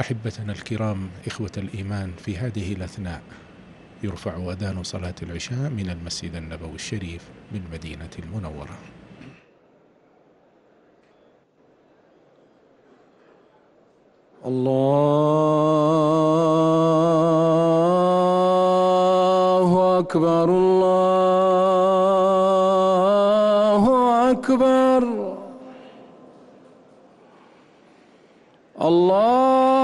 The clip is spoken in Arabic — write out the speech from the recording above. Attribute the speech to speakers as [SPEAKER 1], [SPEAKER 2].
[SPEAKER 1] أحبتنا الكرام إخوة الإيمان في هذه الأثناء يرفع أذان صلاة العشاء من المسجد النبوي الشريف بالمدينة المنورة.
[SPEAKER 2] الله أكبر الله أكبر الله